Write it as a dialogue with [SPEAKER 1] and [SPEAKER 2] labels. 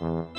[SPEAKER 1] Mm-hmm.